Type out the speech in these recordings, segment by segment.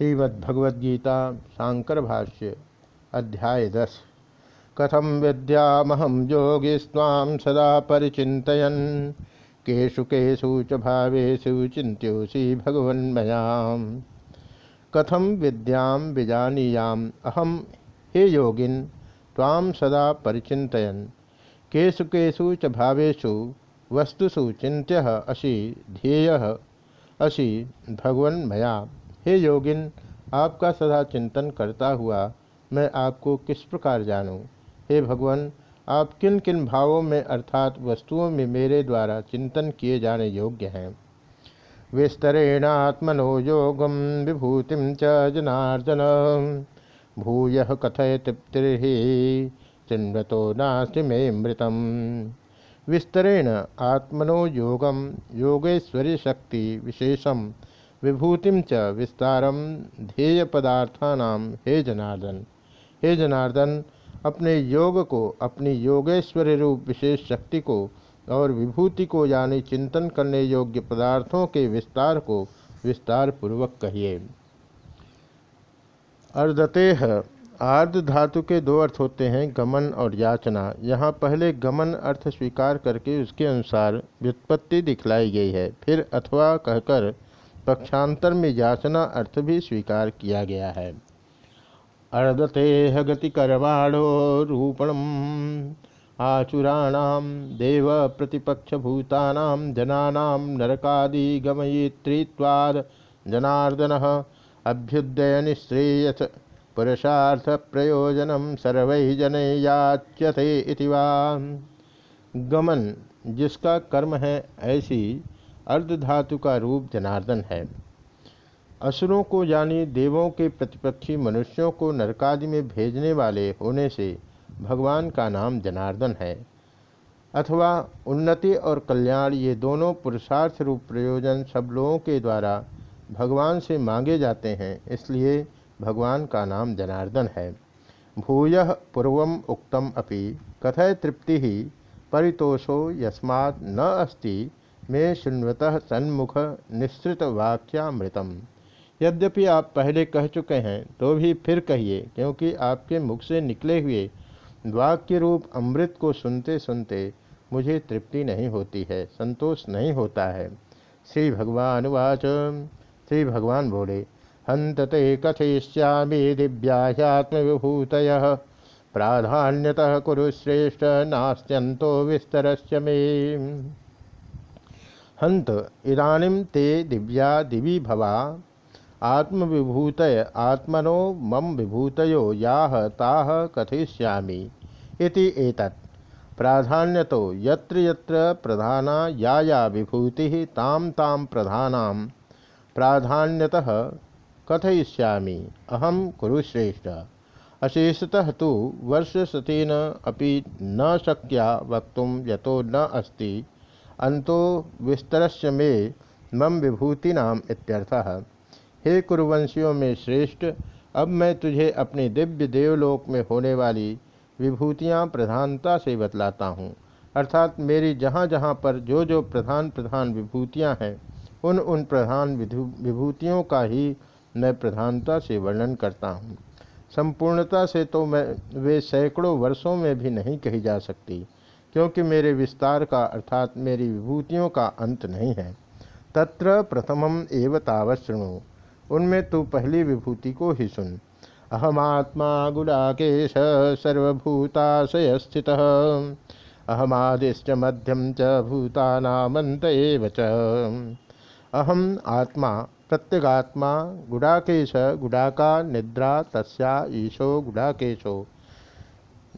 श्रीमद्भगवद्गीता शांकर भाष्य अध्याय दस कथम विद्यामहम योगी स्वाम सदा परिचितयन केशु केशु च भावेशु चिंत्योसी भगवन्मयाम। कथम विद्याम विजानीयाम अहम हे योगिन ताम सदा परिचितयन केशु केशु च भावेशु वस्तुषु चिंत्य असी ध्येय असी भगवन्मया। हे योगिन, आपका सदा चिंतन करता हुआ मैं आपको किस प्रकार जानूं? हे भगवान, आप किन किन भावों में अर्थात वस्तुओं में मेरे द्वारा चिंतन किए जाने योग्य हैं? विस्तरेणात्मनो योगम विभूति च जनार्दन। भूय कथय तृप्ति चिन्वतो नास्ति मे मृतम। विस्तरेण आत्मनो योगम योगेश्वरी शक्ति विशेषम। विभूतिम च विस्तारम ध्येय पदार्थानाम हे जनार्दन हे जनार्दन, अपने योग को, अपनी योगेश्वरी रूप विशेष शक्ति को और विभूति को यानी चिंतन करने योग्य पदार्थों के विस्तार को विस्तार पूर्वक कहिए। अर्धतेह, आर्ध धातु के दो अर्थ होते हैं, गमन और याचना। यहाँ पहले गमन अर्थ स्वीकार करके उसके अनुसार व्युत्पत्ति दिखलाई गई है। फिर अथवा कहकर पक्षांतर में याचना अर्थ भी स्वीकार किया गया है। अर्धतेह गति करवाणो रूपणम, आचुराणाम, देव प्रतिपक्ष भूतानाम जनानाम नरकादि गमयित्रीत्वाद, जनार्दन अभ्युदय निश्रेयस पुरुषार्थ प्रयोजनम सर्व जन याच्यते गमन जिसका कर्म है, ऐसी अर्धधातु का रूप जनार्दन है। असुरों को यानी देवों के प्रतिपक्षी मनुष्यों को नरकादि में भेजने वाले होने से भगवान का नाम जनार्दन है। अथवा उन्नति और कल्याण ये दोनों पुरुषार्थ रूप प्रयोजन सब लोगों के द्वारा भगवान से मांगे जाते हैं, इसलिए भगवान का नाम जनार्दन है। भूय पूर्वम उक्तम अपि, कथय तृप्ति ही परितोषो यस्मात् न अस्ति। में शुण्वतः सन्मुख निश्रित वाक्यामृतम। यद्यपि आप पहले कह चुके हैं तो भी फिर कहिए, क्योंकि आपके मुख से निकले हुए वाक्य रूप अमृत को सुनते सुनते मुझे तृप्ति नहीं होती है, संतोष नहीं होता है। श्री भगवान वाच। श्री भगवान बोले हंतते कथयिष्यामी दिव्यात्म विभूत प्राधान्यतः कुरुश्रेष्ठ नास्त्यंतो विस्तरस्य मे। हंत इदानीम ते दिव्या दिवी भवा। आत्मविभूत आत्मनो मम विभूतयो, याह ताह कथयिष्यामि। इति एतत्। प्राधान्यतो, यत्र यत्र प्रधाना या या विभूति ताम ताम प्रधानाम प्राधान्यतः कथयिष्यामि। अहम कुरुश्रेष्ठ। अशेषतः तो वर्षशतेन अपि न शक्या वक्त यतो न अस्ति। अंतो विस्तरस्य में मम विभूति नाम इत्यर्थः। हे कुरुवंशियों में श्रेष्ठ, अब मैं तुझे अपने दिव्य देवलोक में होने वाली विभूतियाँ प्रधानता से बतलाता हूँ। अर्थात मेरी जहाँ जहाँ पर जो जो प्रधान प्रधान विभूतियाँ हैं, उन उन प्रधान विभूतियों का ही मैं प्रधानता से वर्णन करता हूँ। संपूर्णता से तो मैं, वे सैकड़ों वर्षों में भी नहीं कही जा सकती। क्योंकि मेरे विस्तार का अर्थात मेरी विभूतियों का अंत नहीं है। तत्र प्रथमम एव तावश्रृणु उनमें तू पहली विभूति को ही सुन। अहमात्मा गुडाकेश सर्वभूताशय स्थित अहमादिश्च मध्यम च भूतानामंत च। अहम आत्मा, प्रत्यगात्मा, गुडाकेश, गुडाका, निद्रा, तस्या, ईशो, गुडाकेशो।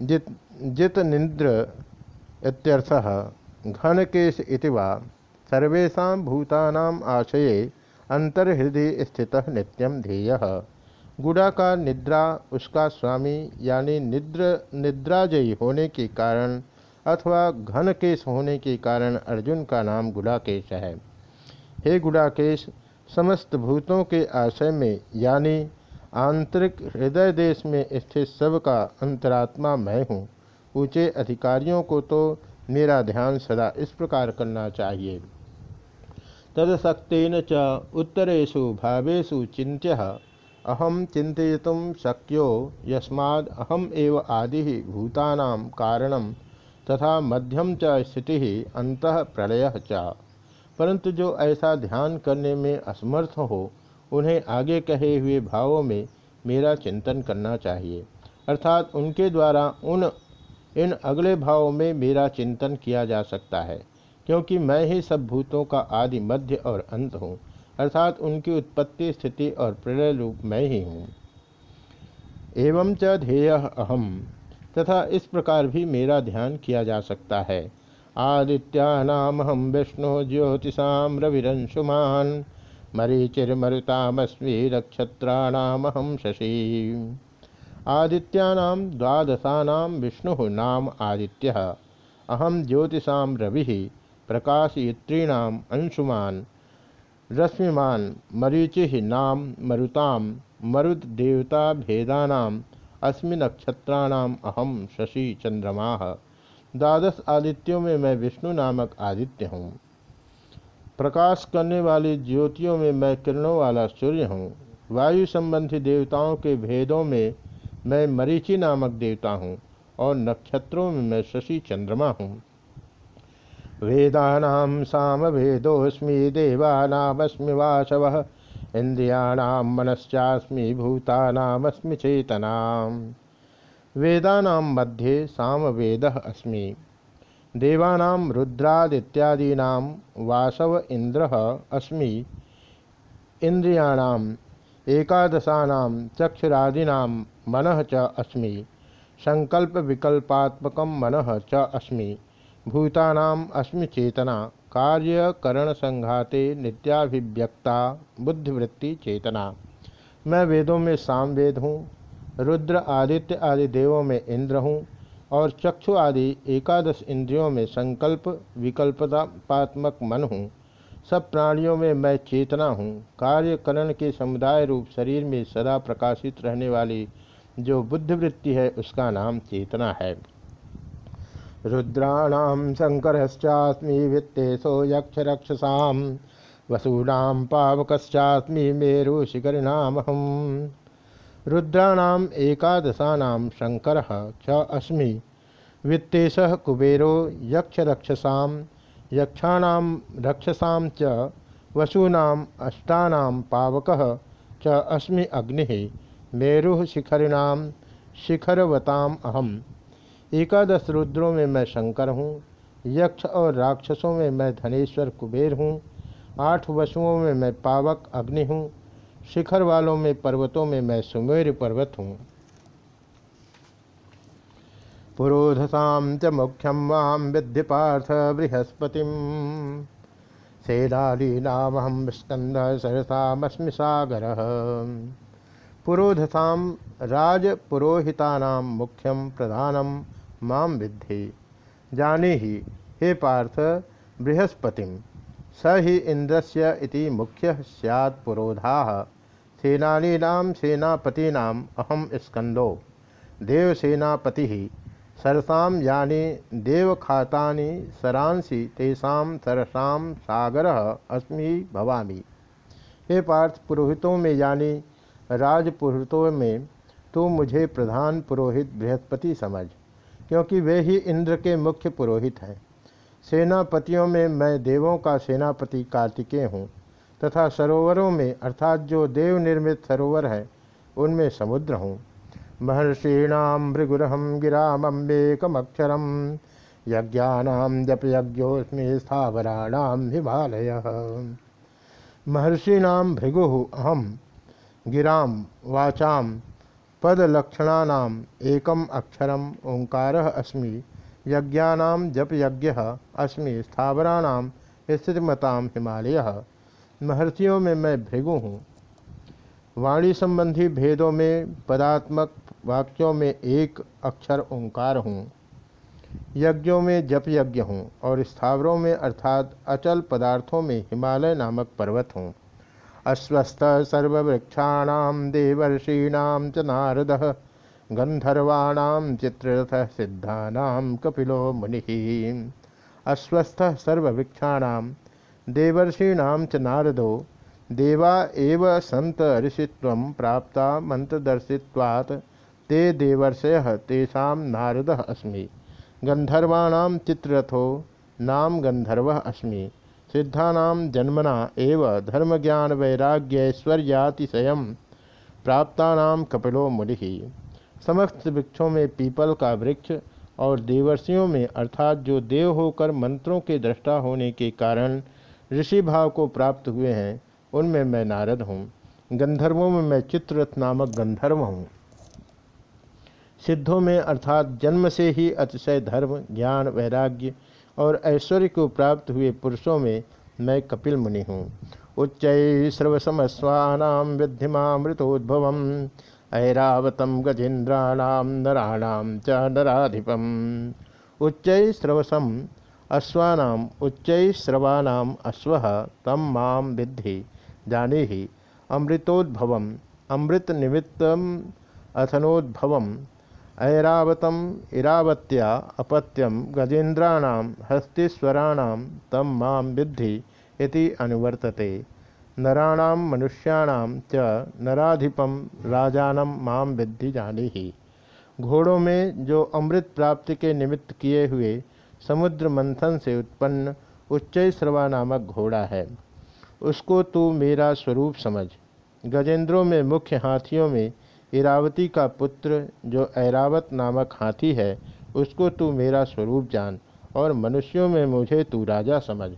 जित जित निद्र इत्यर्थः, घनकेश इति वा सर्वेशा भूतानाम आशये अंतर्हृदय स्थित नित्यम ध्येय। गुड़ा का निद्रा उसका स्वामी यानी निद्र, निद्राजयी होने के कारण अथवा घनकेश होने के कारण अर्जुन का नाम गुड़ाकेश है। हे गुड़ाकेश, समस्त भूतों के आशय में यानी आंतरिक हृदय देश में स्थित सब का अंतरात्मा मैं हूँ। ऊँचे अधिकारियों को तो मेरा ध्यान सदा इस प्रकार करना चाहिए। तदशक्न च उत्तरेशु भावेशु चिंत्य अहम चिंतयितुम शक्यो यस्माद अहम एव आदि भूतानां कारणम तथा मध्यम च स्थिति अंत प्रलय च। परंतु जो ऐसा ध्यान करने में असमर्थ हो, उन्हें आगे कहे हुए भावों में मेरा चिंतन करना चाहिए। अर्थात उनके द्वारा उन इन अगले भावों में मेरा चिंतन किया जा सकता है, क्योंकि मैं ही सब भूतों का आदि मध्य और अंत हूँ, अर्थात उनकी उत्पत्ति, स्थिति और प्रलय रूप मैं ही हूँ। एवं च ध्येय अहम, तथा इस प्रकार भी मेरा ध्यान किया जा सकता है। आदित्यानाम हम विष्णु ज्योतिषा रविरंशुमान मरीचिर्मरुतामस्मी नक्षत्राणामहं शशि। आदित्यानां द्वादशानां विष्णुः नाम आदित्यः। अहं ज्योतिषां रविः प्रकाशयित्रीणाम् अंशुमान्, रश्मिमान्, मरीचिः नाम मरुतां मरुद्देवताभेदानाम् अस्मि नक्षत्राणाम अहम शशि चंद्रमा द्वादश आदित्यों में मैं विष्णु नामक आदित्य हूँ। प्रकाश करने वाली ज्योतियों में मैं किरणों वाला सूर्य हूँ। वायु संबंधी देवताओं के भेदों में मैं मरीचि नामक देवता हूँ और नक्षत्रों में मैं शशि चंद्रमा हूँ। वेदानाम साम वेदोस्मी देवानामस्मि वासव इंद्रियाणाम मनश्चास्मि भूतानामस्मि चेतना वेदानाम मध्ये सामवेद अस्मि। देवानां रुद्रादित्यादीनां वासव इंद्र अस्मि। इंद्रियाणाम एकादशानां, चक्षुरादीनां मनः च अस्मि। संकल्प विकल्पात्मक मन च अस्मि। भूतानाम अस्मि चेतना संघाते नित्याभिव्यक्ता बुद्धिवृत्ति चेतना मैं वेदों में सामवेद हूँ, रुद्र, आदित्य आदि देवों में इंद्र हूँ, और चक्षु आदि एकादश इंद्रियों में संकल्प विकल्पतात्मक मन हूँ। सब प्राणियों में मैं चेतना हूँ। कार्यकरण के समुदाय रूप शरीर में सदा प्रकाशित रहने वाली जो बुद्धिवृत्ति है, उसका नाम चेतना है। रुद्राणाम शंकरश्चास्मी वित्तेशो यक्ष रक्षसा वसूनाम पावकश्चास्मी मेरु शिखरिणाम हम रुद्राणाम एकादशानाम शंकर च अस्मि। वित्तेश कुबेरो यक्षरक्षसा यक्षाणाम रक्षसा च वसूनाम अष्टानाम पावक च अस्मि अग्नि। मेरु शिखरिणाम शिखरवताम अहम। एकादश रुद्रों में मैं शंकर हूँ। यक्ष और राक्षसों में मैं धनेश्वर कुबेर हूँ। आठ वसुओं में मैं पावक अग्नि हूँ। शिखर वालों में पर्वतों में मैं सुमेर पर्वत हूँ। पुरोधसाम च मुख्यम वाम विद्य पार्थ बृहस्पति सेनालीनाम हम स्कंद सरसामस्मि सागर। पुरोधसाम राजपुरोहिता मुख्यम प्रधानम माम विद्धि। जाने ही, हे पार्थ, बृहस्पति, स ही इंद्रस्य इति मुख्य सैत् पुरोधा। सेनानीनां सेनापतीनाम् अहम स्कंदो देवसेनापति, सरसां यानि देवखातानि, सरांसि तेषां सरसां सागर अस्मि भवामी। हे पार्थ, पुरोहितों में यानी राजपुरोहितों में तू मुझे प्रधान पुरोहित बृहस्पति समझ, क्योंकि वे ही इंद्र के मुख्य पुरोहित हैं। सेनापतियों में मैं देवों का सेनापति कार्तिकेय हूँ, तथा सरोवरों में, अर्थात जो देव निर्मित सरोवर है, उनमें समुद्र हूँ। महर्षीणाम भृगुरहम गिरामेकमक्षरम यज्ञानाम जप यज्ञोस्मी स्थावराणाम हिमालय। महर्षीणाम भृगु अहम गिराम, वाचाम, पदलक्षणानाम, एकम अक्षरम, ओंकार अस्मि, यज्ञानाम, जप यज्ञ अस्मि, स्थावराणाम, स्थितिमताम हिमालय। महर्षियों में मैं भृगु हूँ। वाणी संबंधी भेदों में, पदात्मक वाक्यों में एक अक्षर ओंकार हूँ। यज्ञों में जप यज्ञ हूँ और स्थावरों में अर्थात अचल पदार्थों में हिमालय नामक पर्वत हूँ। अस्वस्थ सर्ववृक्षाणाम देवर्षीणाम च नारद गंधर्वाणाम चित्ररथ सिद्धानाम कपिलो मुनि। अस्वस्थ सर्ववृक्षाणाम देवर्षीणाम च नारदो, देवा एव संत ऋषित्व प्राप्ता मंत्रदर्शित्वात् ते देवर्षय, तेषा नारद अस्मि। गंधर्वाणाम चित्ररथो, नाम गंधर्व अस्मि। सिद्धानाम जन्मना एव धर्म ज्ञान वैराग्यैश्वर्यातिशय प्राप्तानाम कपिलो मुनि। समस्त वृक्षों में पीपल का वृक्ष और देवर्षियों में अर्थात जो देव होकर मंत्रों के दृष्टा होने के कारण ऋषि भाव को प्राप्त हुए हैं, उनमें मैं नारद हूँ। गंधर्वों में मैं चित्ररथ नामक गंधर्व हूँ। सिद्धों में अर्थात जन्म से ही अतिशय धर्म, ज्ञान, वैराग्य और ऐश्वर्य को प्राप्त हुए पुरुषों में मैं कपिल मुनि हूँ। उच्च स्रवसमस्वानाम विद्धिमामृतोद्भव ऐरावतम गजेन्द्राणाम नराणाम च नराधिपम उच्च स्रवसम अश्वानाम उच्च स्रवानाम अश्व तम माम विद्धि जाने ही अमृतोद्भव अमृत निमित्त अथनोद्भव ऐरावतम इरावत्या अपत्यम गजेन्द्राणाम हस्तीश्वराणाम तम माम विद्धि इति अनुवर्तते। नराणाम मनुष्याणाम च नराधिपम राजानम माम विद्धि जानी ही घोड़ों में जो अमृत प्राप्ति के निमित्त किए हुए समुद्र मंथन से उत्पन्न उच्च श्रवा नामक घोड़ा है, उसको तू मेरा स्वरूप समझ। गजेंद्रों में मुख्य हाथियों में इरावती का पुत्र, जो ऐरावत नामक हाथी है, उसको तू मेरा स्वरूप जान और मनुष्यों में मुझे तू राजा समझ।